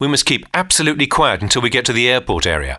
We must keep absolutely quiet until we get to the airport area.